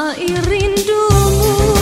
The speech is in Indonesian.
Bagai rindumu.